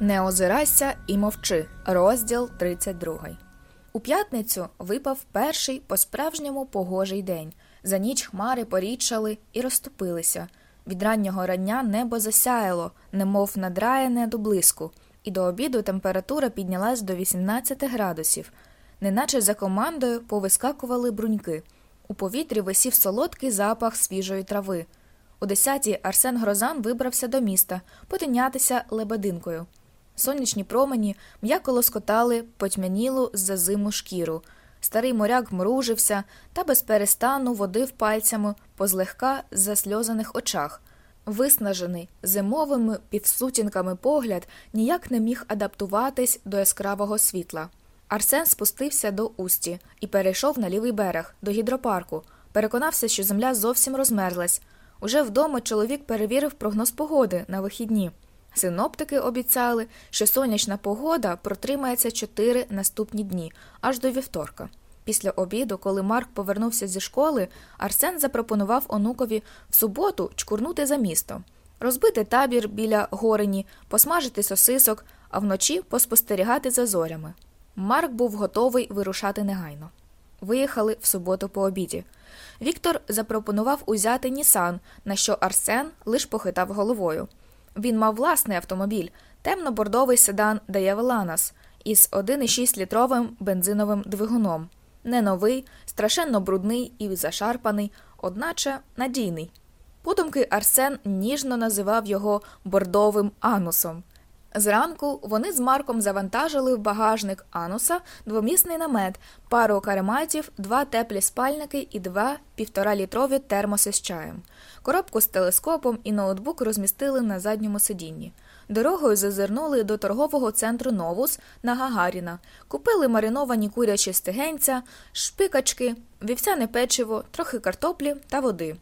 Не озирайся і мовчи. Розділ 32. У п'ятницю випав перший по-справжньому погожий день. За ніч хмари порічали і розступилися. Від раннього рання небо засяяло, немов надраяне до блиску, і до обіду температура піднялась до 18 градусів. Неначе за командою повискакували бруньки. У повітрі висів солодкий запах свіжої трави. О десятій Арсен Грозан вибрався до міста потинятися лебединкою. Сонячні промені м'яко лоскотали потьмянілу за зиму шкіру. Старий моряк мружився та без перестану водив пальцями по злегка засльозаних очах. Виснажений зимовими півсутінками погляд ніяк не міг адаптуватись до яскравого світла. Арсен спустився до усті і перейшов на лівий берег, до гідропарку. Переконався, що земля зовсім розмерзлась. Уже вдома чоловік перевірив прогноз погоди на вихідні. Синоптики обіцяли, що сонячна погода протримається чотири наступні дні, аж до вівторка. Після обіду, коли Марк повернувся зі школи, Арсен запропонував онукові в суботу чкурнути за місто, розбити табір біля горені, посмажити сосисок, а вночі поспостерігати за зорями. Марк був готовий вирушати негайно. Виїхали в суботу по обіді. Віктор запропонував узяти Нісан, на що Арсен лиш похитав головою. Він мав власний автомобіль, темно-бордовий седан Деявеланас із 1,6-літровим бензиновим двигуном. Не новий, страшенно брудний і зашарпаний, одначе надійний. Подумки Арсен ніжно називав його бордовим анусом. Зранку вони з Марком завантажили в багажник ануса двомісний намет, пару карематів, два теплі спальники і два півторалітрові термоси з чаєм. Коробку з телескопом і ноутбук розмістили на задньому сидінні. Дорогою зазирнули до торгового центру Новус на Гагаріна, купили мариновані курячі стегенця, шпикачки, вівсяне печиво, трохи картоплі та води.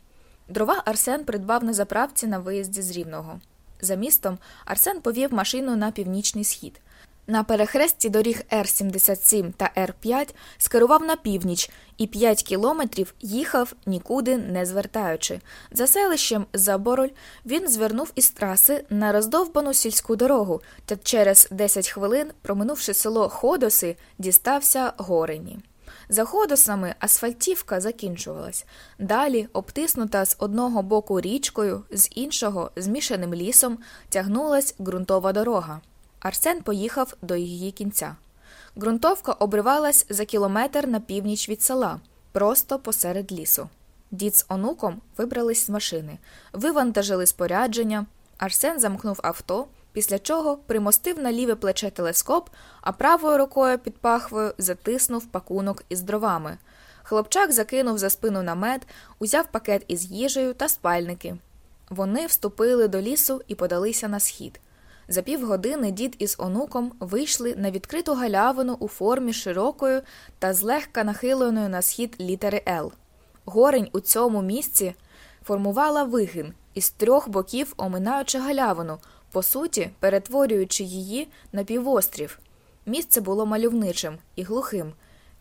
Дрова Арсен придбав на заправці на виїзді з Рівного. За містом Арсен повів машину на північний схід. На перехресті доріг Р-77 та Р-5 скерував на північ і 5 кілометрів їхав нікуди не звертаючи. За селищем Забороль він звернув із траси на роздовбану сільську дорогу та через 10 хвилин, проминувши село Ходоси, дістався горені. За ходосами асфальтівка закінчувалась. Далі, обтиснута з одного боку річкою, з іншого змішаним лісом, тягнулась ґрунтова дорога. Арсен поїхав до її кінця. Ґрунтовка обривалась за кілометр на північ від села, просто посеред лісу. Дід з онуком вибрались з машини, вивантажили спорядження. Арсен замкнув авто, після чого примостив на ліве плече телескоп, а правою рукою під пахвою затиснув пакунок із дровами. Хлопчак закинув за спину намет, узяв пакет із їжею та спальники. Вони вступили до лісу і подалися на схід. За півгодини дід із онуком вийшли на відкриту галявину у формі широкою та злегка нахиленою на схід літери Л. Горень у цьому місці формувала вигин із трьох боків оминаючи галявину, по суті, перетворюючи її на півострів. Місце було мальовничим і глухим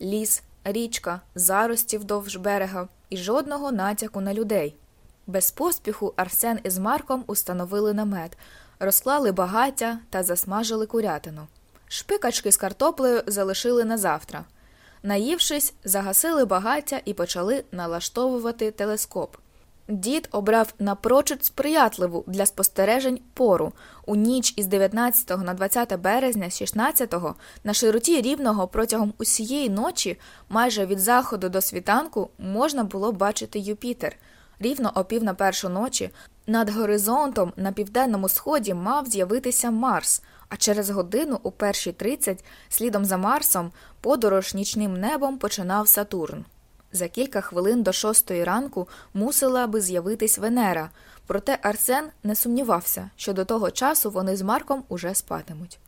ліс, річка, зарості вдовж берега і жодного натяку на людей. Без поспіху Арсен із Марком установили намет, розклали багаття та засмажили курятину. Шпикачки з картоплею залишили на завтра. Наївшись, загасили багаття і почали налаштовувати телескоп. Дід обрав напрочуд сприятливу для спостережень пору у ніч із 19 на 20 березня, 16-го, на широті рівного протягом усієї ночі, майже від заходу до світанку, можна було бачити Юпітер. Рівно о пів на першу ночі над горизонтом на південному сході мав з'явитися Марс, а через годину, у першій тридцять, слідом за Марсом, подорож нічним небом починав Сатурн. За кілька хвилин до шостої ранку мусила би з'явитись Венера, проте Арсен не сумнівався, що до того часу вони з Марком уже спатимуть.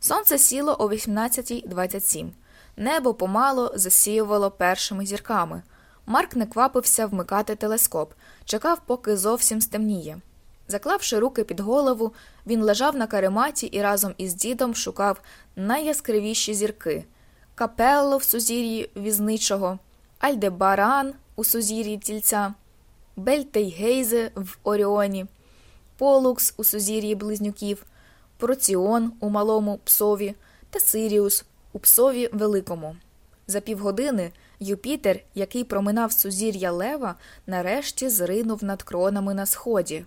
Сонце сіло о 18.27. Небо помало засіювало першими зірками. Марк не квапився вмикати телескоп, чекав, поки зовсім стемніє. Заклавши руки під голову, він лежав на карематі і разом із дідом шукав найяскравіші зірки капелло в сузір'ї візничого, Альдебаран у сузір'ї тільця, Бельтейгейзе в Оріоні, Полукс у сузір'ї близнюків, Проціон у малому псові та Сиріус у псові великому. За півгодини Юпітер, який проминав сузір'я Лева, нарешті зринув над кронами на сході.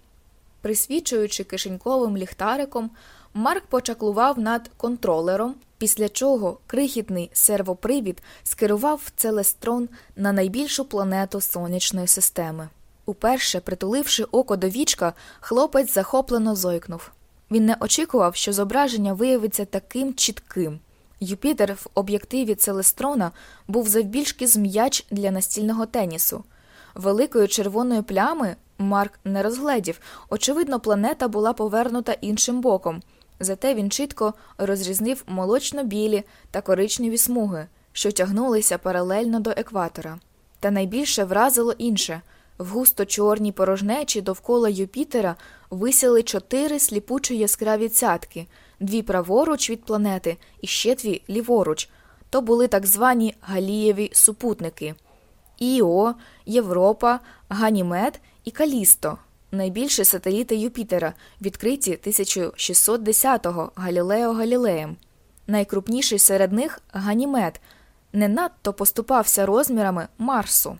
Присвічуючи кишеньковим ліхтариком, Марк почаклував над контролером, після чого крихітний сервопривід скерував целестрон на найбільшу планету сонячної системи. Уперше, притуливши око до вічка, хлопець захоплено зойкнув. Він не очікував, що зображення виявиться таким чітким. Юпітер в об'єктиві Целестрона був завбільшки з м'яч для настільного тенісу. Великої червоної плями Марк не розгледів. Очевидно, планета була повернута іншим боком. Зате він чітко розрізнив молочно-білі та коричневі смуги, що тягнулися паралельно до екватора. Та найбільше вразило інше в густо чорній порожнечі довкола Юпітера висіли чотири сліпучо яскраві цятки, дві праворуч від планети і ще дві ліворуч. То були так звані Галієві супутники Іо, Європа, Ганімед і Калісто, найбільші сателіти Юпітера, відкриті 1610-го Галілео Галілеєм. Найкрупніший серед них Ганімед, не надто поступався розмірами Марсу.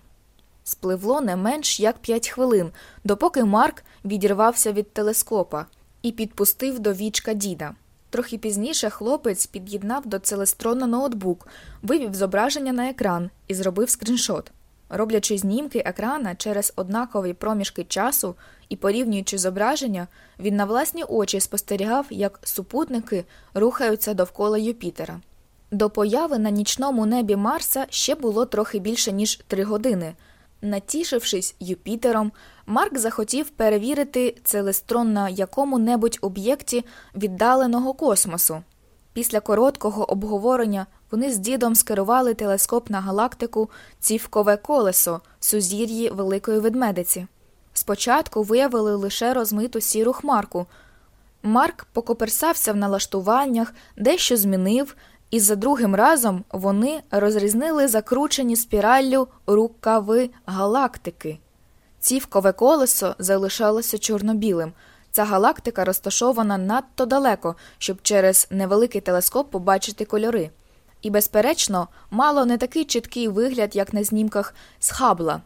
Спливло не менш як п'ять хвилин, допоки Марк відірвався від телескопа і підпустив до вічка діда. Трохи пізніше хлопець під'єднав до целестрона ноутбук, вивів зображення на екран і зробив скріншот. Роблячи знімки екрана через однакові проміжки часу і порівнюючи зображення, він на власні очі спостерігав, як супутники рухаються довкола Юпітера. До появи на нічному небі Марса ще було трохи більше ніж три години. Натішившись Юпітером, Марк захотів перевірити целестрон на якому-небудь об'єкті віддаленого космосу. Після короткого обговорення вони з дідом скерували телескоп на галактику Цівкове колесо сузір'ї Великої Ведмедиці. Спочатку виявили лише розмиту сіру хмарку. Марк покоперсався в налаштуваннях, дещо змінив, і за другим разом вони розрізнили закручені спіраллю рукави галактики. Цівкове колесо залишалося чорно-білим. Ця галактика розташована надто далеко, щоб через невеликий телескоп побачити кольори. І, безперечно, мало не такий чіткий вигляд, як на знімках з Хабла.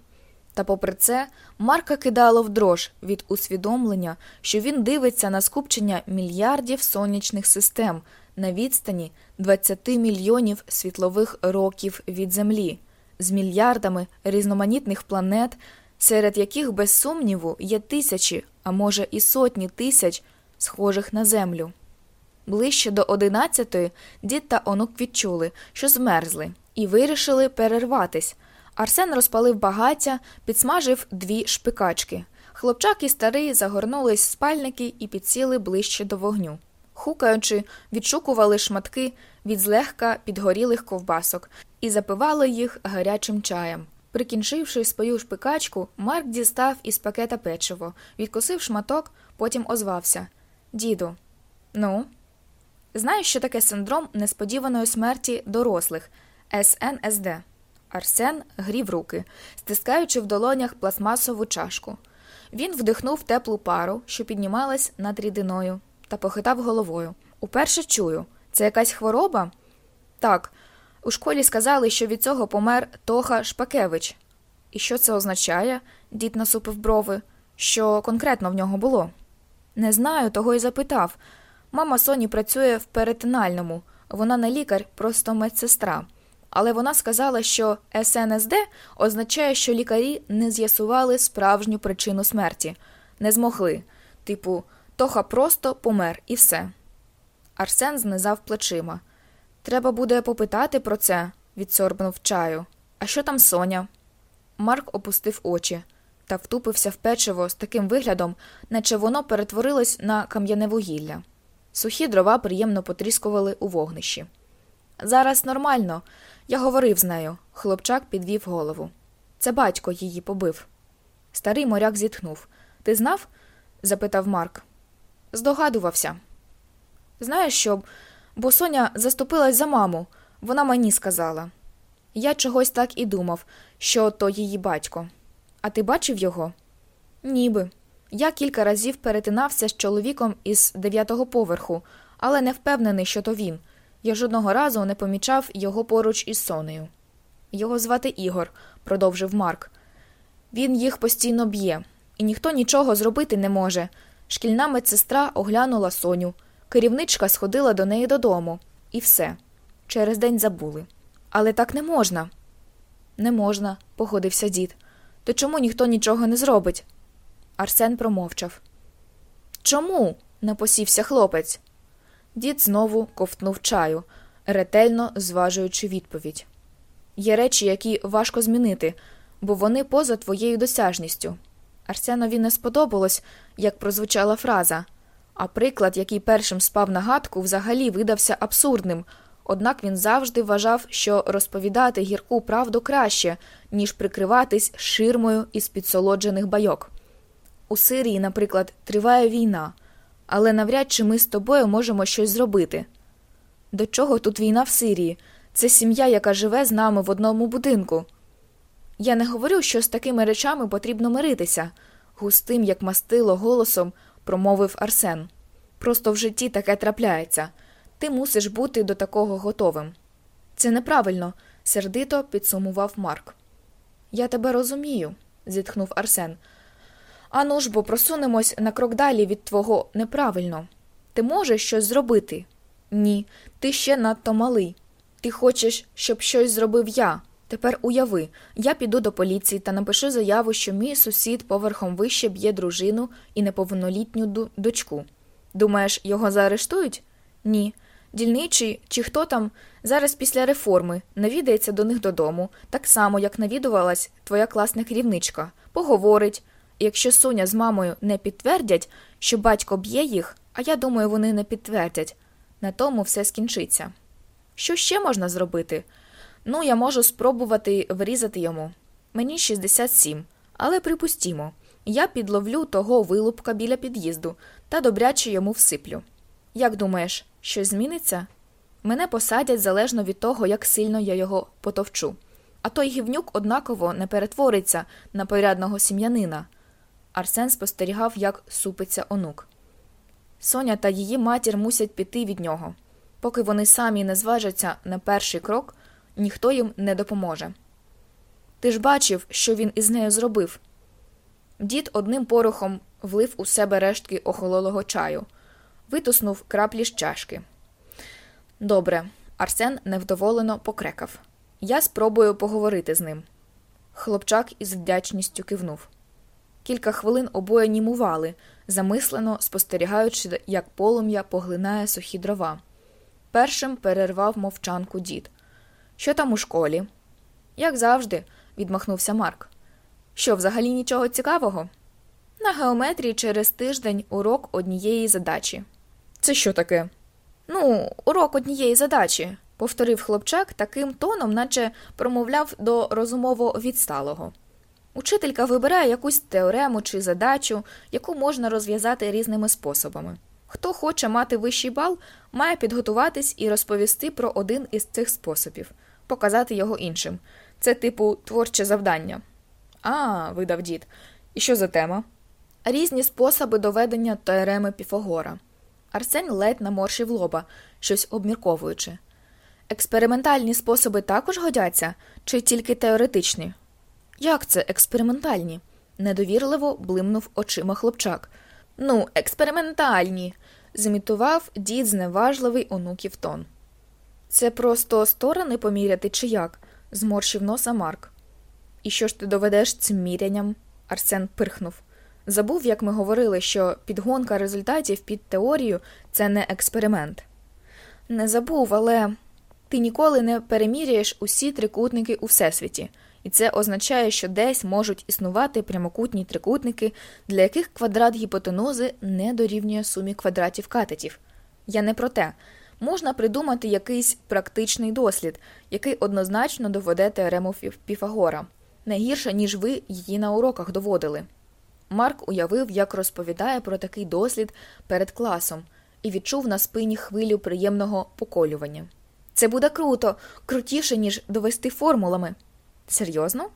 Та, попри це, Марка кидало в дрож від усвідомлення, що він дивиться на скупчення мільярдів сонячних систем на відстані 20 мільйонів світлових років від Землі, з мільярдами різноманітних планет, серед яких, без сумніву, є тисячі, а може і сотні тисяч схожих на Землю. Ближче до одинадцятої дід та онук відчули, що змерзли, і вирішили перерватись. Арсен розпалив багаття, підсмажив дві шпикачки. Хлопчак і старий загорнулись в спальники і підсіли ближче до вогню. Хукаючи, відшукували шматки від злегка підгорілих ковбасок і запивали їх гарячим чаєм. Прикінчивши свою шпикачку, Марк дістав із пакета печиво, відкусив шматок, потім озвався Діду, ну. Знаєш, що таке синдром несподіваної смерті дорослих СНСД? Арсен грів руки, стискаючи в долонях пластмасову чашку. Він вдихнув теплу пару, що піднімалась над рідиною, та похитав головою. Уперше чую, це якась хвороба? Так, у школі сказали, що від цього помер Тоха Шпакевич. І що це означає? дід насупив брови. Що конкретно в нього було? Не знаю, того й запитав. Мама Соні працює в перетинальному, вона не лікар, просто медсестра. Але вона сказала, що СНСД означає, що лікарі не з'ясували справжню причину смерті, не змогли. Типу, Тоха просто помер і все. Арсен знизав плечима. Треба буде попитати про це, відсорбнув чаю. А що там Соня? Марк опустив очі та втупився в печиво з таким виглядом, наче воно перетворилось на кам'яне вугілля. Сухі дрова приємно потріскували у вогнищі. Зараз нормально. Я говорив з нею. Хлопчак підвів голову. Це батько її побив. Старий моряк зітхнув. Ти знав? запитав Марк. Здогадувався. Знаєш що? Бо Соня заступилась за маму, вона мені сказала. Я чогось так і думав, що то її батько. А ти бачив його? Ніби. Я кілька разів перетинався з чоловіком із дев'ятого поверху, але не впевнений, що то він. Я жодного разу не помічав його поруч із Сонею. Його звати Ігор, продовжив Марк. Він їх постійно б'є, і ніхто нічого зробити не може. Шкільна медсестра оглянула Соню, керівничка сходила до неї додому, і все. Через день забули. Але так не можна. Не можна, погодився дід. То чому ніхто нічого не зробить? Арсен промовчав. Чому? напосівся хлопець. Дід знову ковтнув чаю, ретельно зважуючи відповідь. Є речі, які важко змінити, бо вони поза твоєю досяжністю. Арсенові не сподобалось, як прозвучала фраза, а приклад, який першим спав на гадку, взагалі видався абсурдним, однак він завжди вважав, що розповідати гірку правду краще, ніж прикриватись ширмою із підсолоджених байок. У Сирії, наприклад, триває війна, але навряд чи ми з тобою можемо щось зробити. До чого тут війна в Сирії? Це сім'я, яка живе з нами в одному будинку. Я не говорю, що з такими речами потрібно миритися, густим, як мастило, голосом промовив Арсен. Просто в житті таке трапляється. Ти мусиш бути до такого готовим. Це неправильно, сердито підсумував Марк. Я тебе розумію, зітхнув Арсен. Ану ж бо просунемось на крок далі від твого неправильно. Ти можеш щось зробити? Ні, ти ще надто малий. Ти хочеш, щоб щось зробив я. Тепер уяви, я піду до поліції та напишу заяву, що мій сусід поверхом вище б'є дружину і неповнолітню дочку. Думаєш, його заарештують? Ні. Дільничий чи хто там зараз після реформи навідається до них додому, так само, як навідувалась твоя класна керівничка, поговорить. Якщо Соня з мамою не підтвердять, що батько б'є їх, а я думаю, вони не підтвердять, на тому все скінчиться. Що ще можна зробити? Ну, я можу спробувати врізати йому. Мені 67, але припустімо, я підловлю того вилупка біля під'їзду та добряче йому всиплю. Як думаєш, щось зміниться? Мене посадять залежно від того, як сильно я його потовчу. А той гівнюк однаково не перетвориться на порядного сім'янина. Арсен спостерігав, як супиться онук. Соня та її матір мусять піти від нього. Поки вони самі не зважаться на перший крок, ніхто їм не допоможе. Ти ж бачив, що він із нею зробив. Дід одним порохом влив у себе рештки охололого чаю, витуснув краплі з чашки. Добре, Арсен невдоволено покрекав. Я спробую поговорити з ним. Хлопчак із вдячністю кивнув. Кілька хвилин обоє німували, замислено спостерігаючи, як полум'я поглинає сухі дрова. Першим перервав мовчанку дід. Що там у школі? Як завжди, відмахнувся Марк. Що, взагалі нічого цікавого? На геометрії через тиждень урок однієї задачі. Це що таке? Ну, урок однієї задачі, повторив хлопчак таким тоном, наче промовляв до розумово відсталого. Учителька вибирає якусь теорему чи задачу, яку можна розв'язати різними способами. Хто хоче мати вищий бал, має підготуватись і розповісти про один із цих способів, показати його іншим. Це, типу, творче завдання. А, видав дід. І що за тема? Різні способи доведення теореми Піфагора. Арсень ледь наморшив лоба, щось обмірковуючи. Експериментальні способи також годяться, чи тільки теоретичні? Як це експериментальні? недовірливо блимнув очима хлопчак. Ну, експериментальні, зімітував дід зневажливий онуків тон. Це просто сторони поміряти, чи як? зморщив носа Марк. І що ж ти доведеш цим мірянням? Арсен пирхнув. Забув, як ми говорили, що підгонка результатів під теорію це не експеримент. Не забув, але ти ніколи не переміряєш усі трикутники у всесвіті і це означає, що десь можуть існувати прямокутні трикутники, для яких квадрат гіпотенози не дорівнює сумі квадратів катетів. Я не про те. Можна придумати якийсь практичний дослід, який однозначно доведе теорему Піфагора, не гірше, ніж ви її на уроках доводили. Марк уявив, як розповідає про такий дослід перед класом, і відчув на спині хвилю приємного поколювання. Це буде круто, крутіше, ніж довести формулами. Серйозно?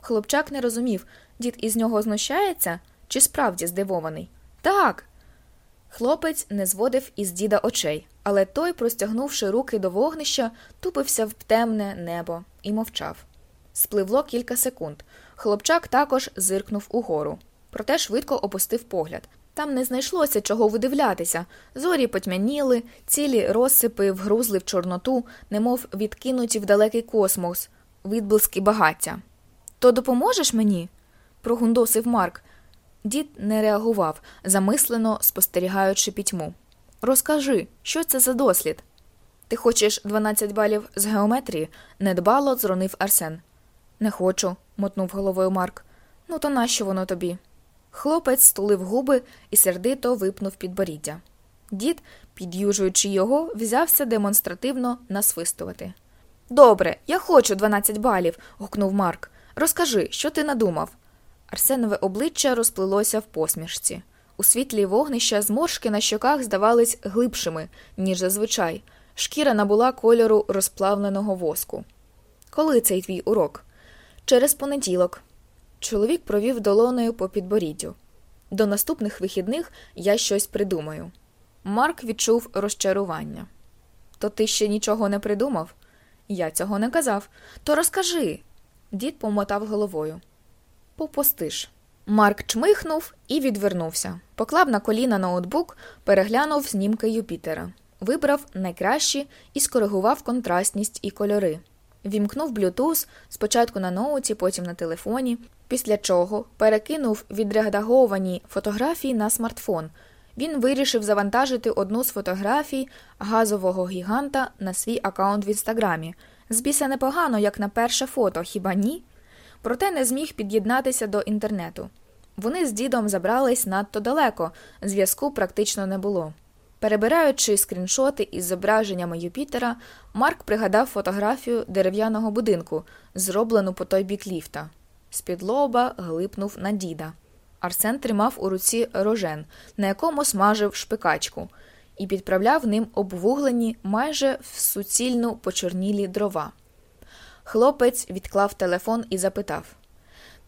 Хлопчак не розумів, дід із нього знущається чи справді здивований? Так. Хлопець не зводив із діда очей, але той, простягнувши руки до вогнища, тупився в темне небо і мовчав. Спливло кілька секунд. Хлопчак також зиркнув угору, проте швидко опустив погляд. Там не знайшлося чого видивлятися. Зорі потьмяніли, цілі розсипи вгрузли в Чорноту, немов відкинуті в далекий космос, відблиски багаття. То допоможеш мені? прогундосив Марк. Дід не реагував, замислено спостерігаючи пітьму. Розкажи, що це за дослід? Ти хочеш 12 балів з геометрії? недбало зронив Арсен. Не хочу, мотнув головою Марк. Ну, то нащо воно тобі? Хлопець стулив губи і сердито випнув підборіддя. Дід, під'южуючи його, взявся демонстративно насвистувати. Добре, я хочу 12 балів. гукнув Марк. Розкажи, що ти надумав? Арсенове обличчя розплилося в посмішці. У світлі вогнища зморшки на щоках здавались глибшими, ніж зазвичай. Шкіра набула кольору розплавленого воску. Коли цей твій урок? Через понеділок. Чоловік провів долоною по підборіддю. До наступних вихідних я щось придумаю. Марк відчув розчарування. То ти ще нічого не придумав? Я цього не казав. То розкажи. Дід помотав головою. Попустиш. Марк чмихнув і відвернувся. Поклав на коліна ноутбук, переглянув знімки Юпітера, вибрав найкращі і скоригував контрастність і кольори. Вімкнув Bluetooth спочатку на ноуті, потім на телефоні, після чого перекинув відредаговані фотографії на смартфон. Він вирішив завантажити одну з фотографій газового гіганта на свій аккаунт в інстаграмі. Збіса непогано, як на перше фото, хіба ні? Проте не зміг під'єднатися до інтернету. Вони з дідом забрались надто далеко, зв'язку практично не було. Перебираючи скріншоти із зображеннями Юпітера, Марк пригадав фотографію дерев'яного будинку, зроблену по той бік ліфта. З-під лоба глипнув на діда. Арсен тримав у руці рожен, на якому смажив шпикачку, і підправляв ним обвуглені майже в суцільну почорнілі дрова. Хлопець відклав телефон і запитав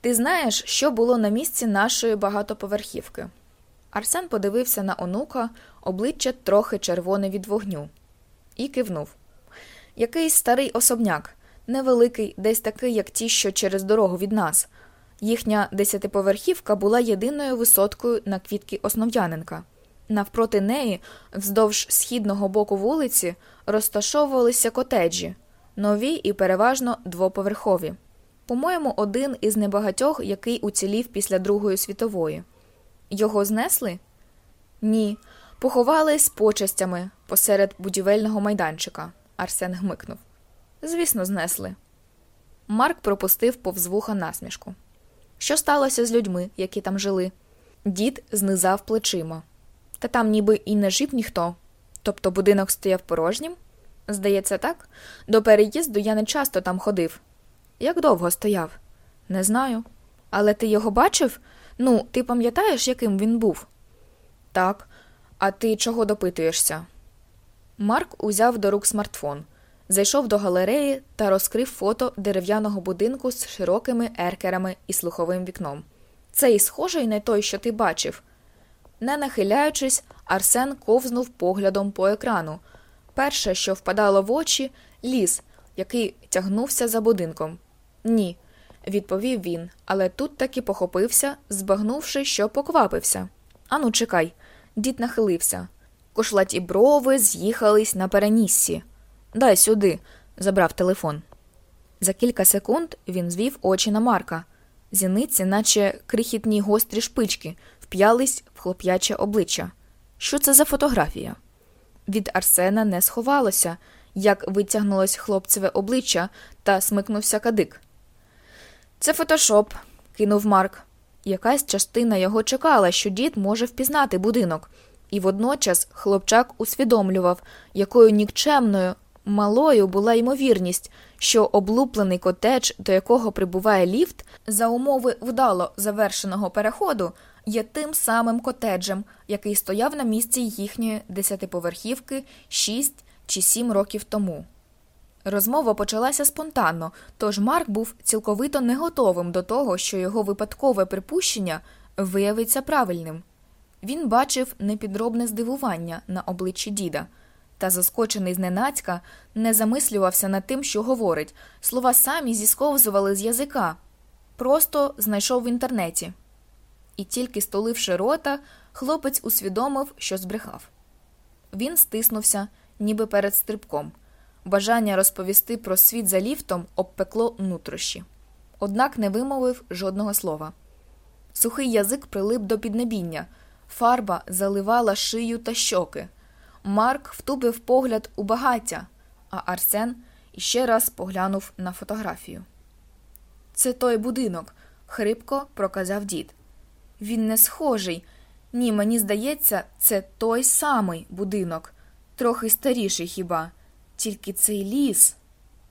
Ти знаєш, що було на місці нашої багатоповерхівки? Арсен подивився на онука, обличчя трохи червоне від вогню, і кивнув. Якийсь старий особняк, невеликий, десь такий, як ті, що через дорогу від нас. Їхня десятиповерхівка була єдиною висоткою на квітки Основ'яненка. Навпроти неї, вздовж східного боку вулиці, розташовувалися котеджі, нові і переважно двоповерхові. По-моєму, один із небагатьох, який уцілів після Другої світової. Його знесли? Ні. Поховали з почестями посеред будівельного майданчика. Арсен гмикнув. Звісно, знесли. Марк пропустив повз вуха насмішку. Що сталося з людьми, які там жили? Дід знизав плечима. Та там ніби і не жив ніхто. Тобто будинок стояв порожнім? Здається, так? До переїзду я не часто там ходив. Як довго стояв? Не знаю. Але ти його бачив? Ну, ти пам'ятаєш, яким він був? Так. А ти чого допитуєшся? Марк узяв до рук смартфон, зайшов до галереї та розкрив фото дерев'яного будинку з широкими еркерами і слуховим вікном. Цей схожий на той, що ти бачив. Не нахиляючись, Арсен ковзнув поглядом по екрану. Перше, що впадало в очі, ліс, який тягнувся за будинком. Ні, відповів він, але тут таки похопився, збагнувши, що поквапився. Ану, чекай. Дід нахилився. Кошлаті брови з'їхались на переніссі. Дай сюди, забрав телефон. За кілька секунд він звів очі на Марка. Зіниці, наче крихітні гострі шпички, вп'ялись в хлоп'яче обличчя. Що це за фотографія? Від Арсена не сховалося, як витягнулось хлопцеве обличчя та смикнувся кадик. Це фотошоп, кинув Марк. Якась частина його чекала, що дід може впізнати будинок. І водночас хлопчак усвідомлював, якою нікчемною малою була ймовірність, що облуплений котедж, до якого прибуває ліфт, за умови вдало завершеного переходу, є тим самим котеджем, який стояв на місці їхньої десятиповерхівки шість чи сім років тому. Розмова почалася спонтанно, тож Марк був цілковито не готовим до того, що його випадкове припущення виявиться правильним. Він бачив непідробне здивування на обличчі діда, та, заскочений зненацька, не замислювався над тим, що говорить. Слова самі зісковзували з язика, просто знайшов в інтернеті. І тільки столивши рота, хлопець усвідомив, що збрехав. Він стиснувся, ніби перед стрибком. Бажання розповісти про світ за ліфтом обпекло нутрощі, однак не вимовив жодного слова. Сухий язик прилип до піднебіння, фарба заливала шию та щоки. Марк втупив погляд у багаття, а Арсен іще раз поглянув на фотографію. Це той будинок, хрипко проказав дід. Він не схожий. Ні, мені здається, це той самий будинок, трохи старіший хіба. Тільки цей ліс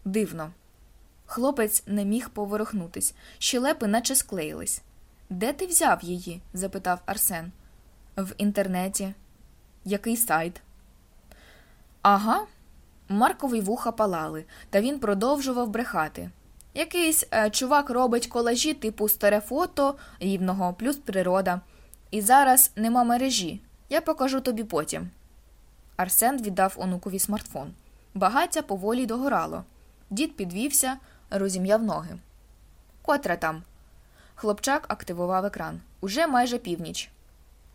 дивно. Хлопець не міг поворухнутись, щелепи наче склеїлись. Де ти взяв її? запитав Арсен. В інтернеті. Який сайт? Ага. Маркові вуха палали, та він продовжував брехати. Якийсь е, чувак робить колажі типу старе фото рівного плюс природа. І зараз нема мережі. Я покажу тобі потім. Арсен віддав онукові смартфон. Багаття поволі догорало. Дід підвівся, розім'яв ноги. Котра там? Хлопчак активував екран. Уже майже північ.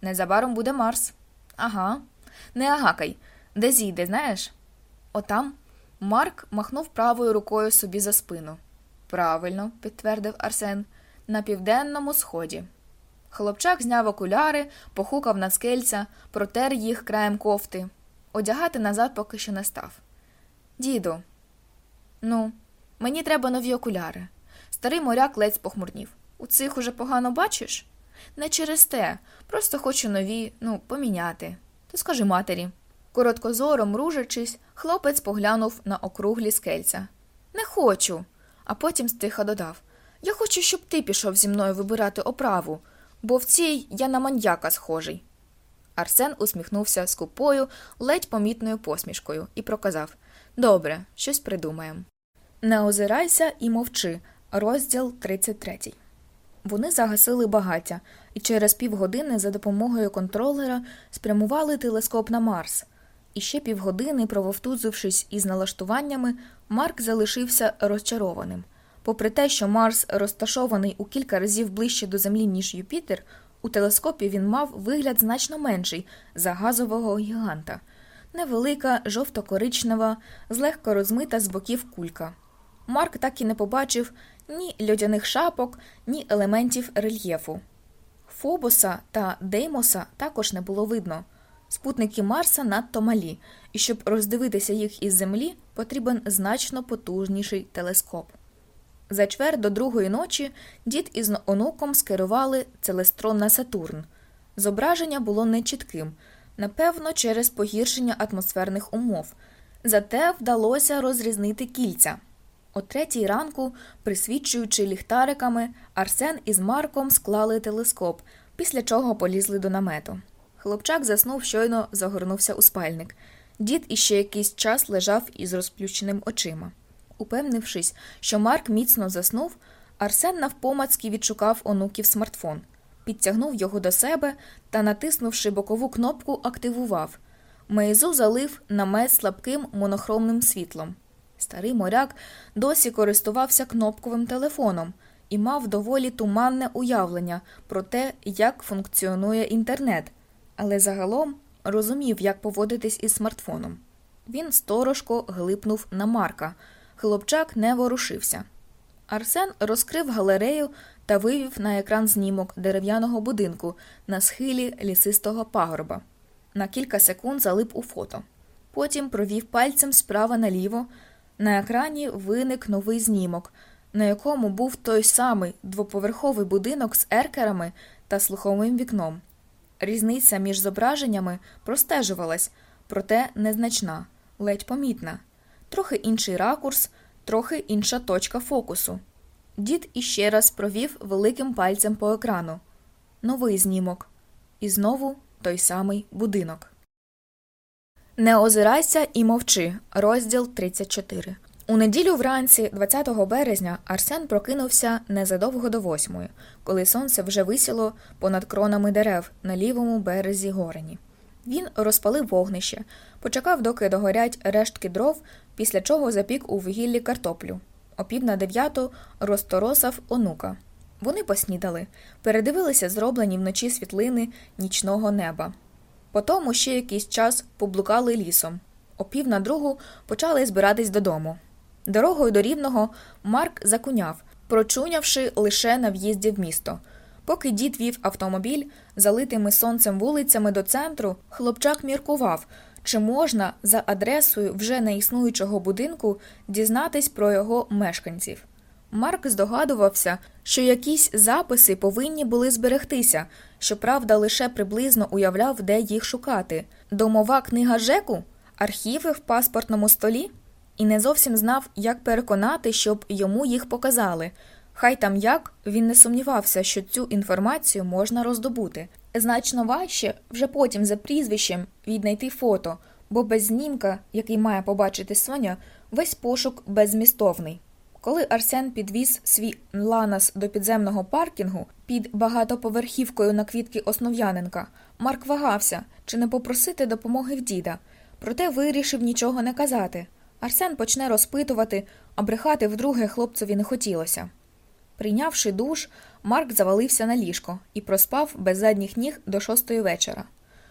Незабаром буде Марс. Ага. Не агакай. Де зійде, знаєш? Отам. Марк махнув правою рукою собі за спину. Правильно, підтвердив Арсен, на південному сході. Хлопчак зняв окуляри, похукав на скельця, протер їх краєм кофти. Одягати назад поки що не став. Діду, ну, мені треба нові окуляри. Старий моряк ледь похмурнів. У цих уже погано бачиш? Не через те, просто хочу нові, ну, поміняти. То скажи матері. Короткозором ружачись, хлопець поглянув на округлі скельця. Не хочу. А потім стиха додав Я хочу, щоб ти пішов зі мною вибирати оправу, бо в цій я на маньяка схожий. Арсен усміхнувся скупою, ледь помітною посмішкою, і проказав Добре, щось придумаємо. Не озирайся і мовчи. Розділ 33. Вони загасили багаття і через півгодини за допомогою контролера спрямували телескоп на Марс. І ще півгодини, прововтузившись із налаштуваннями, Марк залишився розчарованим. Попри те, що Марс розташований у кілька разів ближче до Землі, ніж Юпітер, у телескопі він мав вигляд значно менший за газового гіганта невелика, жовто-коричнева, злегка розмита з боків кулька. Марк так і не побачив ні льодяних шапок, ні елементів рельєфу. Фобоса та Деймоса також не було видно. Спутники Марса надто малі, і щоб роздивитися їх із Землі, потрібен значно потужніший телескоп. За чвер до другої ночі дід із онуком скерували целестрон на Сатурн. Зображення було нечітким, напевно, через погіршення атмосферних умов, зате вдалося розрізнити кільця. О третій ранку, присвічуючи ліхтариками, Арсен із Марком склали телескоп, після чого полізли до намету. Хлопчак заснув, щойно загорнувся у спальник. Дід іще якийсь час лежав із розплющеним очима. Упевнившись, що Марк міцно заснув, Арсен навпомацьки відшукав онуків смартфон підтягнув його до себе та, натиснувши бокову кнопку, активував. Мейзу залив намет слабким монохромним світлом. Старий моряк досі користувався кнопковим телефоном і мав доволі туманне уявлення про те, як функціонує інтернет, але загалом розумів, як поводитись із смартфоном. Він сторожко глипнув на Марка. Хлопчак не ворушився. Арсен розкрив галерею та вивів на екран знімок дерев'яного будинку на схилі лісистого пагорба. На кілька секунд залип у фото. Потім провів пальцем справа наліво. На екрані виник новий знімок, на якому був той самий двоповерховий будинок з еркерами та слуховим вікном. Різниця між зображеннями простежувалась, проте незначна, ледь помітна. Трохи інший ракурс, трохи інша точка фокусу. Дід іще раз провів великим пальцем по екрану. Новий знімок. І знову той самий будинок. Не озирайся і мовчи. Розділ 34. У неділю вранці, 20 березня, Арсен прокинувся незадовго до восьмої, коли сонце вже висіло понад кронами дерев на лівому березі горені. Він розпалив вогнище, почекав, доки догорять рештки дров, після чого запік у вугіллі картоплю. О пів на дев'яту розторосав онука. Вони поснідали, передивилися зроблені вночі світлини нічного неба. Потому ще якийсь час поблукали лісом. О пів на другу почали збиратись додому. Дорогою до рівного Марк закуняв, прочунявши лише на в'їзді в місто. Поки дід вів автомобіль, залитими сонцем вулицями до центру, хлопчак міркував, чи можна за адресою вже неіснуючого будинку дізнатись про його мешканців. Марк здогадувався, що якісь записи повинні були зберегтися, щоправда, лише приблизно уявляв, де їх шукати. Домова книга Жеку, архіви в паспортному столі, і не зовсім знав, як переконати, щоб йому їх показали. Хай там як він не сумнівався, що цю інформацію можна роздобути. Значно важче вже потім за прізвищем віднайти фото, бо без знімка, який має побачити Соня, весь пошук беззмістовний. Коли Арсен підвіз свій ланас до підземного паркінгу під багатоповерхівкою на квітки Основ'яненка, Марк вагався, чи не попросити допомоги в діда, проте вирішив нічого не казати. Арсен почне розпитувати, а брехати вдруге хлопцеві не хотілося. Прийнявши душ, Марк завалився на ліжко і проспав без задніх ніг до шостої вечора.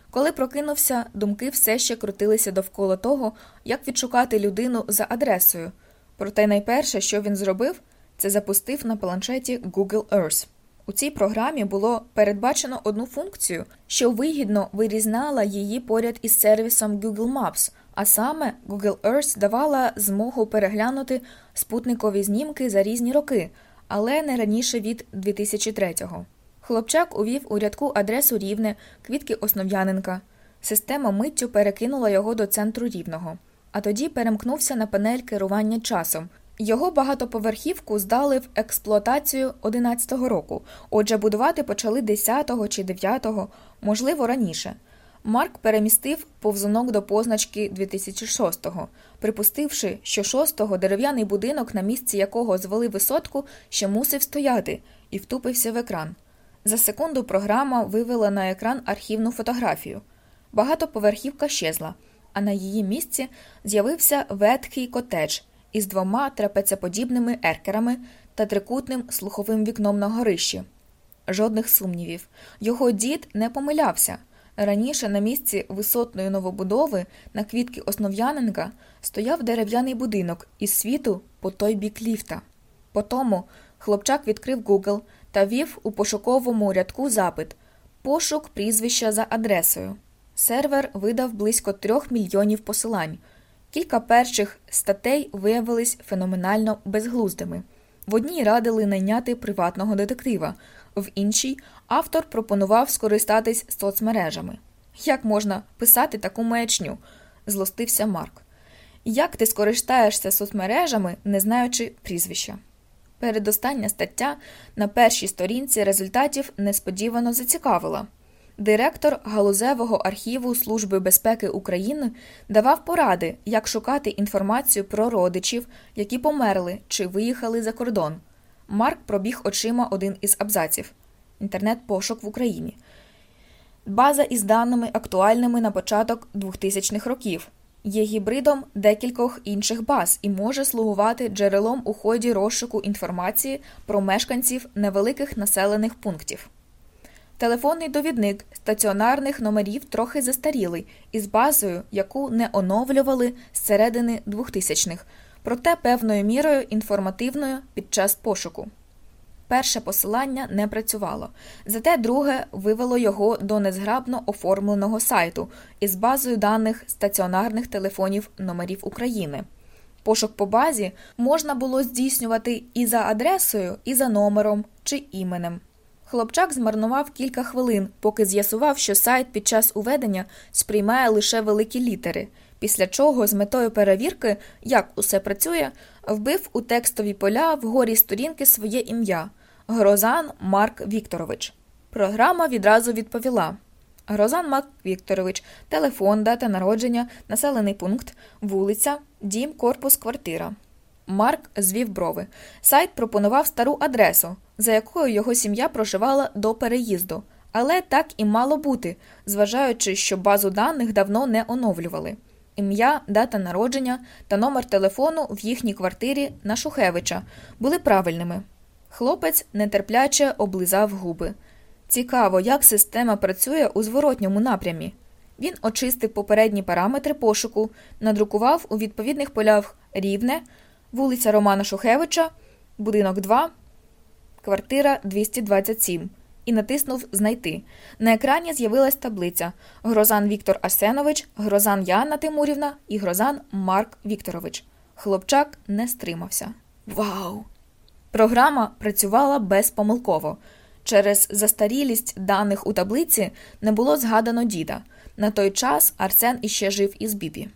Коли прокинувся, думки все ще крутилися довкола того, як відшукати людину за адресою. Проте найперше, що він зробив, це запустив на планшеті Google Earth. У цій програмі було передбачено одну функцію, що вигідно вирізнала її поряд із сервісом Google Maps, а саме Google Earth давала змогу переглянути спутникові знімки за різні роки, але не раніше від 2003-го. Хлопчак увів у рядку адресу рівне квітки Основ'яненка. Система миттю перекинула його до центру рівного, а тоді перемкнувся на панель керування часом. Його багатоповерхівку здали в експлуатацію 11-го року, отже, будувати почали 10-го чи 9-го, можливо, раніше. Марк перемістив повзунок до позначки 2006-го, припустивши, що 6-го дерев'яний будинок, на місці якого звели висотку, ще мусив стояти, і втупився в екран. За секунду програма вивела на екран архівну фотографію. Багатоповерхівка щезла, а на її місці з'явився ветхий котедж із двома трапецеподібними еркерами та трикутним слуховим вікном на горищі. Жодних сумнівів. Його дід не помилявся. Раніше на місці висотної новобудови на квітки Основ'яненка стояв дерев'яний будинок із світу по той бік ліфта. Потому хлопчак відкрив Google та вів у пошуковому рядку запит пошук прізвища за адресою. Сервер видав близько трьох мільйонів посилань. Кілька перших статей виявились феноменально безглуздими. В одній радили найняти приватного детектива, в іншій автор пропонував скористатись соцмережами. Як можна писати таку маячню? злостився Марк. Як ти скористаєшся соцмережами, не знаючи прізвища? Передостання стаття на першій сторінці результатів несподівано зацікавила. Директор галузевого архіву Служби безпеки України давав поради, як шукати інформацію про родичів, які померли чи виїхали за кордон. Марк пробіг очима один із абзаців інтернет-пошук в Україні. База із даними актуальними на початок 2000-х років. Є гібридом декількох інших баз і може слугувати джерелом у ході розшуку інформації про мешканців невеликих населених пунктів. Телефонний довідник стаціонарних номерів трохи застарілий із базою, яку не оновлювали з середини 2000-х, проте певною мірою інформативною під час пошуку. Перше посилання не працювало, зате друге вивело його до незграбно оформленого сайту із базою даних стаціонарних телефонів номерів України. Пошук по базі можна було здійснювати і за адресою, і за номером чи іменем. Хлопчак змарнував кілька хвилин, поки з'ясував, що сайт під час уведення сприймає лише великі літери, після чого, з метою перевірки, як усе працює, вбив у текстові поля вгорі сторінки своє ім'я Грозан Марк Вікторович. Програма відразу відповіла. Грозан Марк Вікторович, телефон, дата народження, населений пункт, вулиця, дім, корпус, квартира. Марк звів брови. Сайт пропонував стару адресу, за якою його сім'я проживала до переїзду, але так і мало бути, зважаючи, що базу даних давно не оновлювали. Ім'я, дата народження та номер телефону в їхній квартирі на Шухевича були правильними. Хлопець нетерпляче облизав губи. Цікаво, як система працює у зворотньому напрямі. Він очистив попередні параметри пошуку, надрукував у відповідних полях рівне, вулиця Романа Шухевича, будинок 2, квартира 227 і натиснув Знайти. На екрані з'явилась таблиця Грозан Віктор Арсенович, Грозан Яна Тимурівна і Грозан Марк Вікторович. Хлопчак не стримався. Вау! Програма працювала безпомилково. Через застарілість даних у таблиці не було згадано діда. На той час Арсен іще жив із Бібі.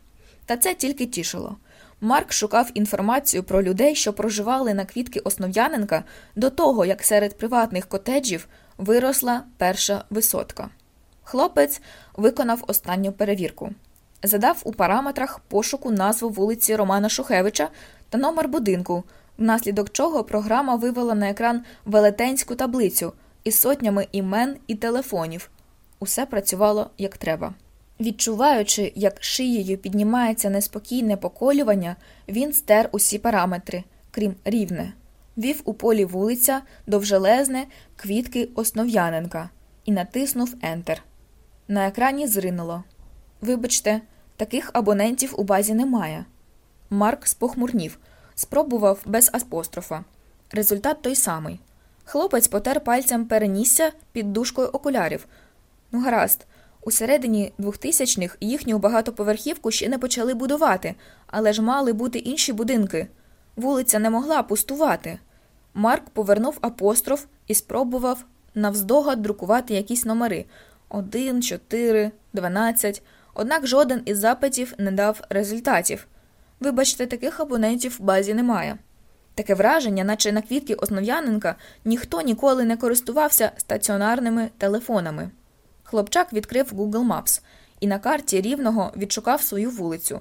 Та це тільки тішило. Марк шукав інформацію про людей, що проживали на квітки Основ'яненка до того, як серед приватних котеджів виросла перша висотка. Хлопець виконав останню перевірку. Задав у параметрах пошуку назву вулиці Романа Шухевича та номер будинку, внаслідок чого програма вивела на екран велетенську таблицю із сотнями імен і телефонів. Усе працювало як треба. Відчуваючи, як шиєю піднімається неспокійне поколювання, він стер усі параметри, крім рівне, вів у полі вулиця довжелезне квітки Основ'яненка і натиснув Ентер. На екрані зринуло. Вибачте, таких абонентів у базі немає. Марк спохмурнів, спробував без апострофа. Результат той самий. Хлопець потер пальцем перенісся під дужкою окулярів. Ну, гаразд. У середині 2000-х їхню багатоповерхівку ще не почали будувати, але ж мали бути інші будинки. Вулиця не могла пустувати. Марк повернув апостроф і спробував навздогад друкувати якісь номери 1, 4, 12, однак жоден із запитів не дав результатів. Вибачте, таких абонентів в базі немає. Таке враження, наче на квітки Основ'яненка ніхто ніколи не користувався стаціонарними телефонами. Хлопчак відкрив Google Maps і на карті рівного відшукав свою вулицю.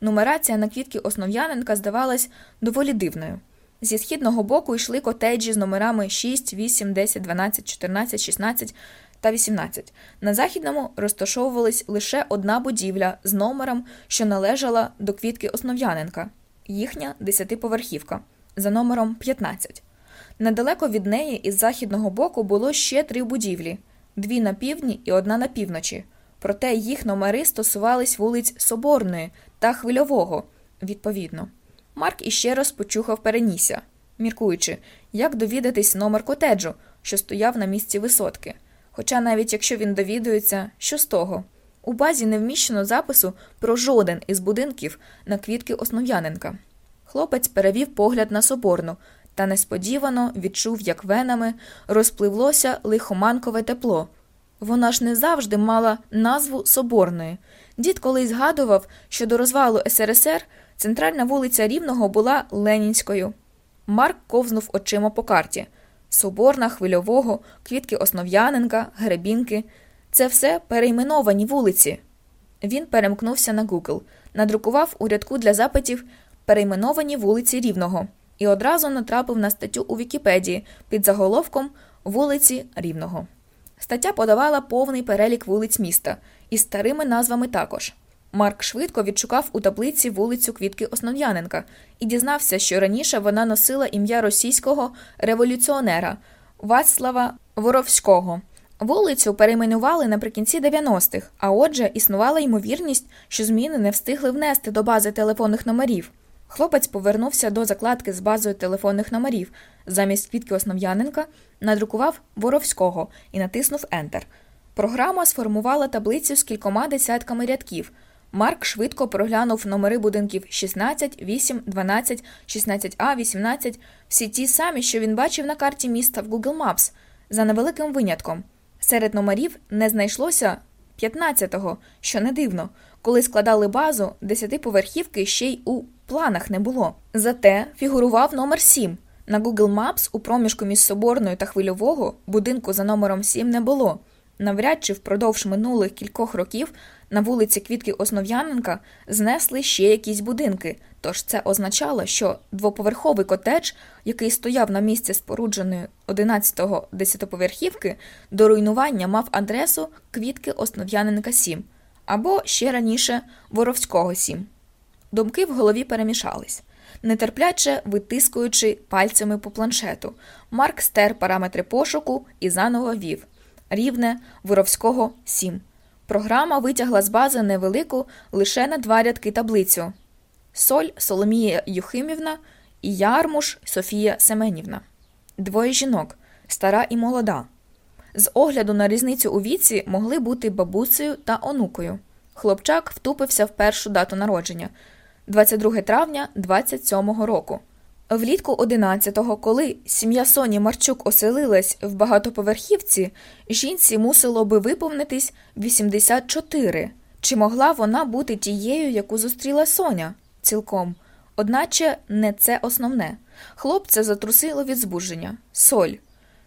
Нумерація на квітки Основ'яненка здавалась доволі дивною. Зі східного боку йшли котеджі з номерами 6, 8, 10, 12, 14, 16 та 18. На західному розташовувалась лише одна будівля з номером, що належала до квітки Основ'яненка, їхня десятиповерхівка за номером 15. Недалеко від неї із західного боку було ще три будівлі дві на півдні і одна на півночі. Проте їх номери стосувались вулиць Соборної та Хвильового, відповідно. Марк іще раз почухав перенісся, міркуючи, як довідатись номер котеджу, що стояв на місці висотки. Хоча навіть якщо він довідується, що з того? У базі не вміщено запису про жоден із будинків на квітки Основ'яненка. Хлопець перевів погляд на соборну та несподівано відчув, як венами розпливлося лихоманкове тепло. Вона ж не завжди мала назву Соборної. Дід колись згадував, що до розвалу СРСР центральна вулиця Рівного була Ленінською. Марк ковзнув очима по карті Соборна, Хвильового, Квітки Основ'яненка, Гребінки це все перейменовані вулиці. Він перемкнувся на Google, надрукував у рядку для запитів перейменовані вулиці Рівного і одразу натрапив на статтю у Вікіпедії під заголовком Вулиці Рівного. Стаття подавала повний перелік вулиць міста із старими назвами також. Марк швидко відшукав у таблиці вулицю Квітки Основ'яненка і дізнався, що раніше вона носила ім'я російського революціонера Вацлава Воровського. Вулицю перейменували наприкінці 90-х, а отже, існувала ймовірність, що зміни не встигли внести до бази телефонних номерів. Хлопець повернувся до закладки з базою телефонних номерів. Замість квітки Основ'яненка надрукував Воровського і натиснув Ентер. Програма сформувала таблицю з кількома десятками рядків. Марк швидко проглянув номери будинків 16, 8, 12, 16А, 18, всі ті самі, що він бачив на карті міста в Google Maps. за невеликим винятком. Серед номерів не знайшлося 15-го, що не дивно, коли складали базу, десятиповерхівки ще й у планах не було. Зате фігурував номер 7. На Google Maps у проміжку між Соборною та Хвильового будинку за номером 7 не було. Навряд чи впродовж минулих кількох років на вулиці Квітки Основ'яненка знесли ще якісь будинки, тож це означало, що двоповерховий котедж, який стояв на місці спорудженої 11-го десятиповерхівки, до руйнування мав адресу Квітки Основ'яненка 7 або ще раніше Воровського 7. Думки в голові перемішались. Нетерпляче витискуючи пальцями по планшету, Марк стер параметри пошуку і заново вів рівне Воровського 7. Програма витягла з бази невелику лише на два рядки таблицю Соль Соломія Юхимівна і Ярмуш Софія Семенівна. Двоє жінок, стара і молода. З огляду на різницю у віці могли бути бабусею та онукою. Хлопчак втупився в першу дату народження 22 травня 27-го року. Влітку 11-го, коли сім'я Соні Марчук оселилась в багатоповерхівці, жінці мусило би виповнитись 84. Чи могла вона бути тією, яку зустріла Соня? Цілком. Одначе не це основне. Хлопця затрусило від збудження. Соль,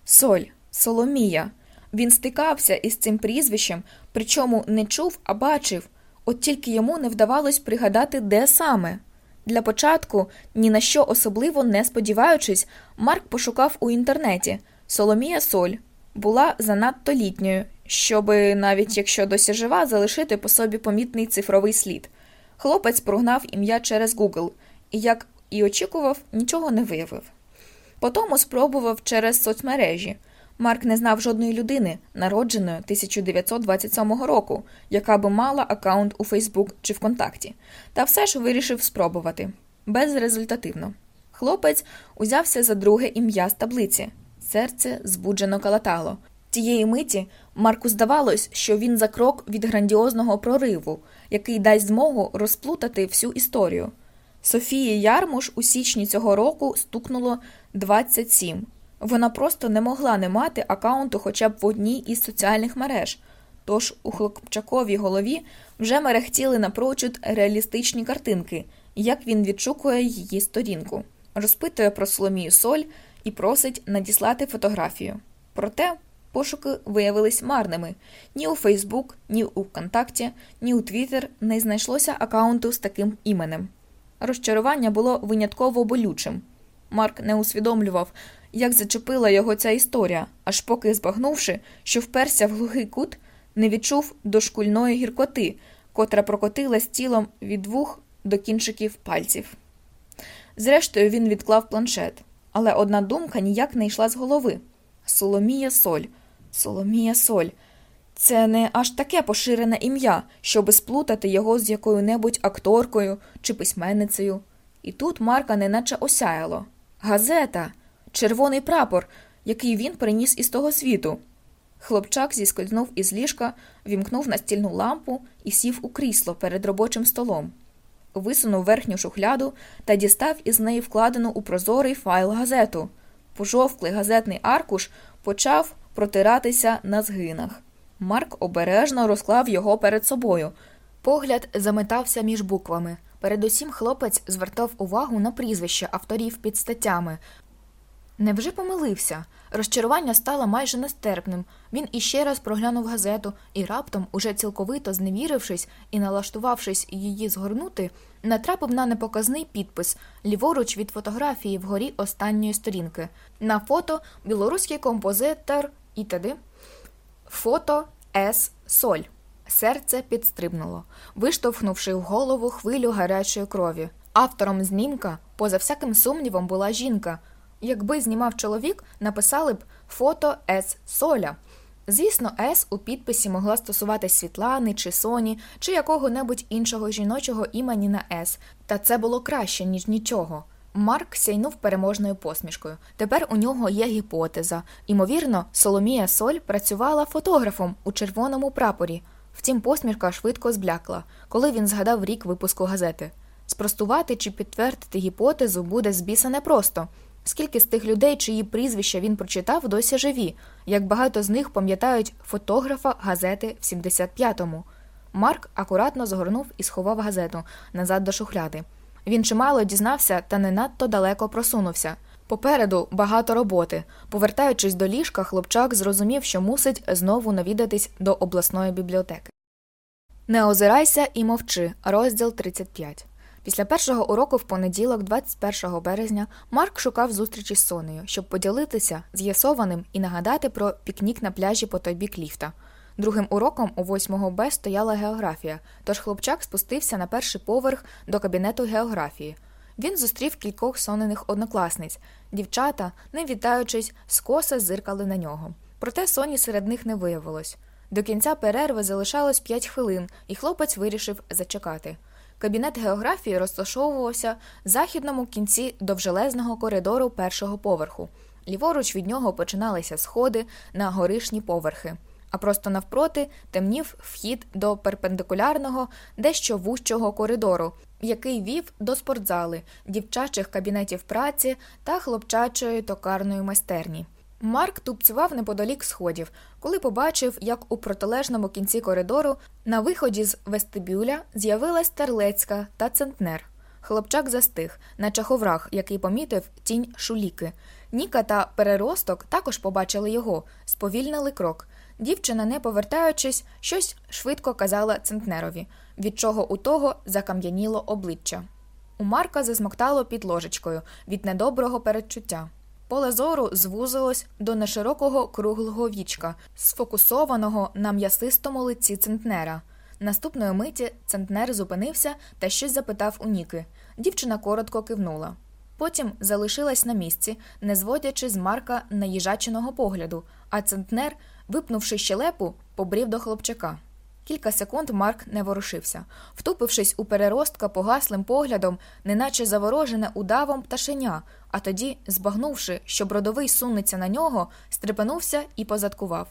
соль, Соломія. Він стикався із цим прізвищем, причому не чув, а бачив, от тільки йому не вдавалось пригадати, де саме. Для початку, ні на що особливо не сподіваючись, Марк пошукав у інтернеті Соломія Соль була занадто літньою, щоби, навіть якщо досі жива, залишити по собі помітний цифровий слід. Хлопець прогнав ім'я через Google і, як і очікував, нічого не виявив. Потому спробував через соцмережі. Марк не знав жодної людини, народженої 1927 року, яка би мала аккаунт у Фейсбук чи ВКонтакті, та все ж вирішив спробувати безрезультативно. Хлопець узявся за друге ім'я з таблиці. Серце збуджено калатало. Тієї миті Марку здавалось, що він за крок від грандіозного прориву, який дасть змогу розплутати всю історію. Софії Ярмуш у січні цього року стукнуло 27. Вона просто не могла не мати акаунту хоча б в одній із соціальних мереж, тож у хлопчаковій голові вже мерехтіли напрочуд реалістичні картинки, як він відшукує її сторінку, розпитує про Соломію Соль і просить надіслати фотографію. Проте пошуки виявились марними ні у Фейсбук, ні у ВКонтакті, ні у Твіттер не знайшлося акаунту з таким іменем. Розчарування було винятково болючим. Марк не усвідомлював, як зачепила його ця історія, аж поки, збагнувши, що вперся в глухий кут, не відчув дошкульної гіркоти, котра прокотилась тілом від вух до кінчиків пальців. Зрештою, він відклав планшет, але одна думка ніяк не йшла з голови Соломія Соль, Соломія Соль. Це не аж таке поширене ім'я, щоби сплутати його з якою небудь акторкою чи письменницею. І тут Марка неначе осяяло. Газета, червоний прапор, який він приніс із того світу. Хлопчак зіскользнув із ліжка, вімкнув настільну лампу і сів у крісло перед робочим столом, висунув верхню шухляду та дістав із неї вкладену у прозорий файл газету. Пожовклий газетний аркуш почав протиратися на згинах. Марк обережно розклав його перед собою. Погляд заметався між буквами. Передусім хлопець звертав увагу на прізвища авторів під статтями. Невже помилився? Розчарування стало майже нестерпним. Він іще раз проглянув газету і раптом, уже цілковито зневірившись і налаштувавшись її згорнути, натрапив на непоказний підпис ліворуч від фотографії вгорі останньої сторінки. На фото білоруський композитор і т.д. Фото С. Соль. Серце підстрибнуло, виштовхнувши в голову хвилю гарячої крові. Автором знімка, поза всяким сумнівом, була жінка. Якби знімав чоловік, написали б фото С. Соля. Звісно, С у підписі могла стосуватись Світлани чи Соні, чи якого-небудь іншого жіночого імені на С, та це було краще, ніж нічого. Марк сяйнув переможною посмішкою. Тепер у нього є гіпотеза. Імовірно, Соломія Соль працювала фотографом у червоному прапорі. Втім, посмішка швидко зблякла, коли він згадав рік випуску газети. Спростувати чи підтвердити гіпотезу буде з біса непросто. Скільки з тих людей, чиї прізвища він прочитав, досі живі, як багато з них пам'ятають фотографа газети в 75-му. Марк акуратно згорнув і сховав газету назад до шухляди. Він чимало дізнався та не надто далеко просунувся. Попереду багато роботи. Повертаючись до ліжка, хлопчак зрозумів, що мусить знову навідатись до обласної бібліотеки. Не озирайся і мовчи. Розділ 35 Після першого уроку в понеділок, 21 березня, Марк шукав зустрічі з Сонею, щоб поділитися з'ясованим і нагадати про пікнік на пляжі по той бік ліфта. Другим уроком у 8 Б стояла географія, тож хлопчак спустився на перший поверх до кабінету географії. Він зустрів кількох сонених однокласниць. Дівчата, не вітаючись, скоса зиркали на нього. Проте соні серед них не виявилось. До кінця перерви залишалось 5 хвилин, і хлопець вирішив зачекати. Кабінет географії розташовувався в західному кінці довжелезного коридору першого поверху. Ліворуч від нього починалися сходи на горишні поверхи, а просто навпроти темнів вхід до перпендикулярного, дещо вущого коридору, який вів до спортзали, дівчачих кабінетів праці та хлопчачої токарної майстерні. Марк тупцював неподалік сходів, коли побачив, як у протилежному кінці коридору на виході з вестибюля з'явилась терлецька та центнер. Хлопчак застиг, наче ховрах, який помітив тінь шуліки. Ніка та переросток також побачили його, сповільнили крок. Дівчина, не повертаючись, щось швидко казала центнерові, від чого у того закам'яніло обличчя. У Марка засмоктало під ложечкою від недоброго передчуття. Поле зору звузилось до неширокого круглого вічка, сфокусованого на м'ясистому лиці центнера. Наступної миті центнер зупинився та щось запитав у Ніки. Дівчина коротко кивнула. Потім залишилась на місці, не зводячи з Марка наїжаченого погляду, а центнер, випнувши щелепу, побрів до хлопчака. Кілька секунд Марк не ворушився, втупившись у переростка погаслим поглядом, неначе заворожене удавом пташеня, а тоді, збагнувши, що бродовий сунеться на нього, стрепенувся і позадкував.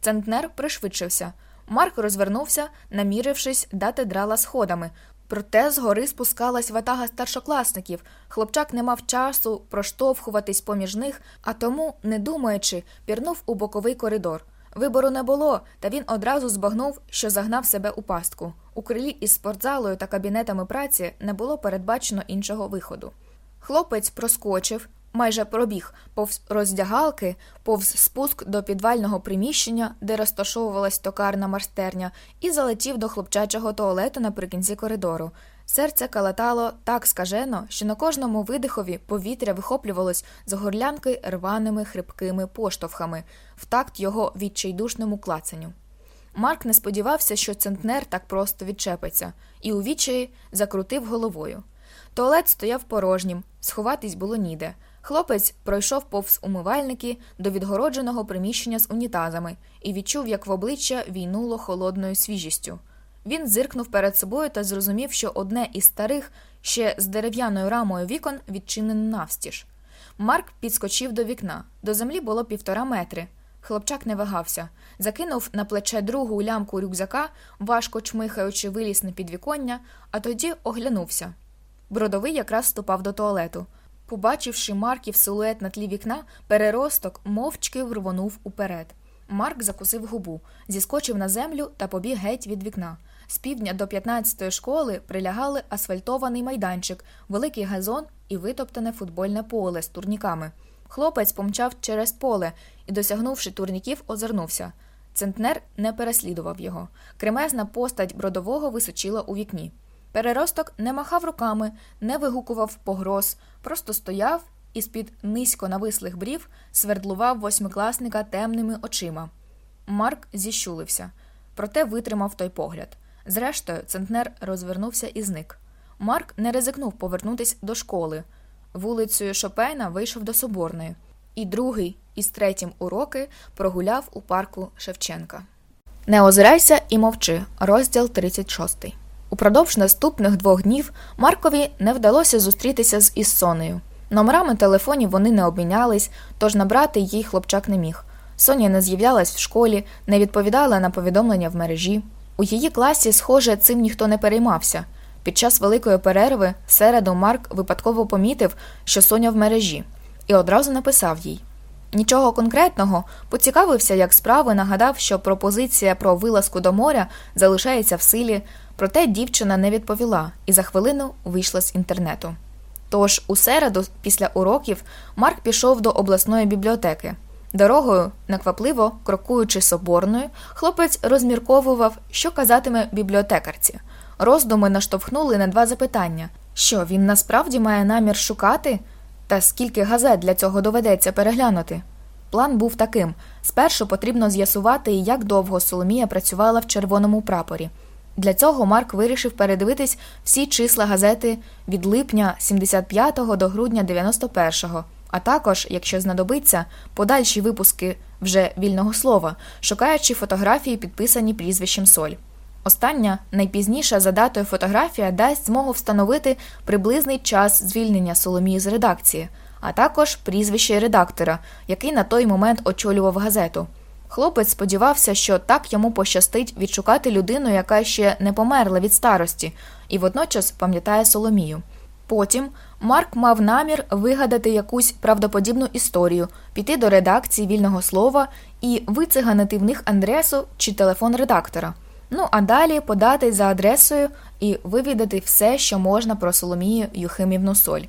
Центнер пришвидшився. Марк розвернувся, намірившись дати драла сходами. Проте згори спускалась ватага старшокласників. Хлопчак не мав часу проштовхуватись поміж них, а тому, не думаючи, пірнув у боковий коридор. Вибору не було, та він одразу збагнув, що загнав себе у пастку. У крилі із спортзалою та кабінетами праці не було передбачено іншого виходу. Хлопець проскочив, майже пробіг повз роздягалки, повз спуск до підвального приміщення, де розташовувалась токарна марстерня, і залетів до хлопчачого туалету наприкінці коридору. Серце калатало так скажено, що на кожному видихові повітря вихоплювалось з горлянки рваними хрипкими поштовхами, в такт його відчайдушному клацанню. Марк не сподівався, що центнер так просто відчепиться, і у відчаї закрутив головою. Туалет стояв порожнім, сховатись було ніде. Хлопець пройшов повз умивальники до відгородженого приміщення з унітазами і відчув, як в обличчя війнуло холодною свіжістю. Він зиркнув перед собою та зрозумів, що одне із старих, ще з дерев'яною рамою вікон відчинене навстіж. Марк підскочив до вікна. До землі було півтора метри. Хлопчак не вагався, закинув на плече другу лямку рюкзака, важко чмихаючи виліз на підвіконня, а тоді оглянувся. Бродовий якраз ступав до туалету. Побачивши Марків силует на тлі вікна, переросток мовчки врвонув уперед. Марк закусив губу, зіскочив на землю та побіг геть від вікна. З півдня до 15-ї школи прилягали асфальтований майданчик, великий газон і витоптане футбольне поле з турніками. Хлопець помчав через поле і, досягнувши турніків, озирнувся. Центнер не переслідував його. Кремезна постать бродового височила у вікні. Переросток не махав руками, не вигукував погроз, просто стояв і з-під низько навислих брів свердлував восьмикласника темними очима. Марк зіщулився, проте витримав той погляд. Зрештою, центнер розвернувся і зник. Марк не ризикнув повернутися до школи. Вулицею Шопена вийшов до Соборної, і другий із третім уроки прогуляв у парку Шевченка. Не озирайся і мовчи. Розділ 36. Упродовж наступних двох днів Маркові не вдалося зустрітися з Іссонею. Номерами телефонів вони не обмінялись, тож набрати їй хлопчак не міг. Соня не з'являлась в школі, не відповідала на повідомлення в мережі. У її класі, схоже, цим ніхто не переймався. Під час великої перерви середу Марк випадково помітив, що Соня в мережі. і одразу написав їй. Нічого конкретного, поцікавився, як справи, нагадав, що пропозиція про вилазку до моря залишається в силі, проте дівчина не відповіла і за хвилину вийшла з інтернету. Тож у середу, після уроків, Марк пішов до обласної бібліотеки. Дорогою, неквапливо, крокуючи соборною, хлопець розмірковував, що казатиме бібліотекарці. Роздуми наштовхнули на два запитання: що він насправді має намір шукати, та скільки газет для цього доведеться переглянути. План був таким: спершу потрібно з'ясувати, як довго Соломія працювала в червоному прапорі. Для цього Марк вирішив передивитись всі числа газети від липня 75-го до грудня 91-го, а також, якщо знадобиться, подальші випуски вже вільного слова, шукаючи фотографії, підписані прізвищем Соль. Остання, найпізніша за датою фотографія дасть змогу встановити приблизний час звільнення Соломії з редакції, а також прізвище редактора, який на той момент очолював газету. Хлопець сподівався, що так йому пощастить відшукати людину, яка ще не померла від старості, і водночас пам'ятає Соломію. Потім Марк мав намір вигадати якусь правдоподібну історію, піти до редакції вільного слова і вициганити в них адресу чи телефон редактора. Ну а далі подати за адресою і вивідати все, що можна про Соломію Юхимівну Соль.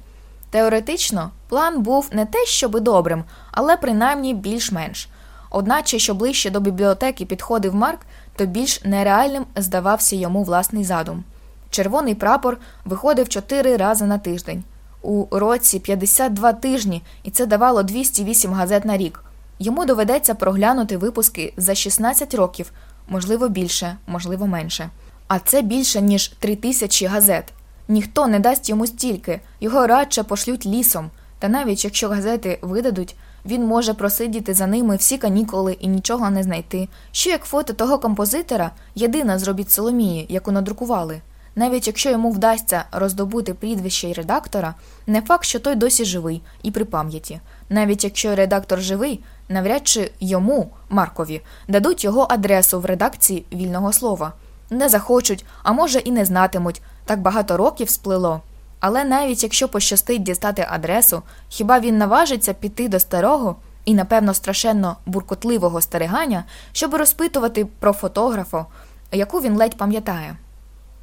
Теоретично, план був не те, щоби добрим, але принаймні більш-менш. Одначе, що ближче до бібліотеки підходив Марк, то більш нереальним здавався йому власний задум. Червоний прапор виходив чотири рази на тиждень. У році 52 тижні, і це давало 208 газет на рік. Йому доведеться проглянути випуски за 16 років, можливо, більше, можливо, менше. А це більше, ніж 3 тисячі газет. Ніхто не дасть йому стільки, його радше пошлють лісом. Та навіть якщо газети видадуть, він може просидіти за ними всі канікули і нічого не знайти. Що як фото того композитора єдина зробіть Соломії, яку надрукували. Навіть якщо йому вдасться роздобути прізвище й редактора, не факт, що той досі живий і при пам'яті. Навіть якщо редактор живий, навряд чи йому, Маркові, дадуть його адресу в редакції вільного слова. Не захочуть, а може і не знатимуть. Так багато років сплило. Але навіть якщо пощастить дістати адресу, хіба він наважиться піти до старого і, напевно, страшенно буркотливого стариганя, щоб розпитувати про фотографа, яку він ледь пам'ятає.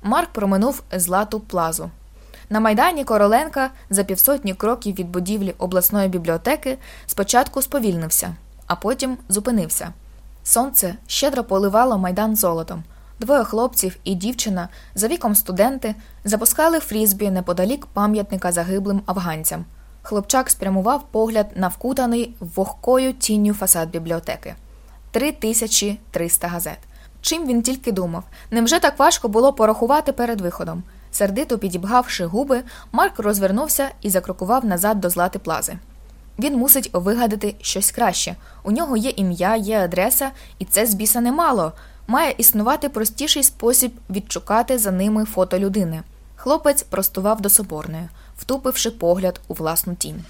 Марк проминув злату плазу. На майдані Короленка за півсотні кроків від будівлі обласної бібліотеки спочатку сповільнився, а потім зупинився. Сонце щедро поливало майдан золотом. Двоє хлопців і дівчина за віком студенти запускали фрізбі неподалік пам'ятника загиблим афганцям. Хлопчак спрямував погляд на вкутаний вогкою тінню фасад бібліотеки. Три тисячі триста газет. Чим він тільки думав, невже так важко було порахувати перед виходом? Сердито підібгавши губи, Марк розвернувся і закрокував назад до злати плази. Він мусить вигадати щось краще. У нього є ім'я, є адреса, і це з біса немало. Має існувати простіший спосіб відшукати за ними фото людини. Хлопець простував до соборної, втупивши погляд у власну тінь.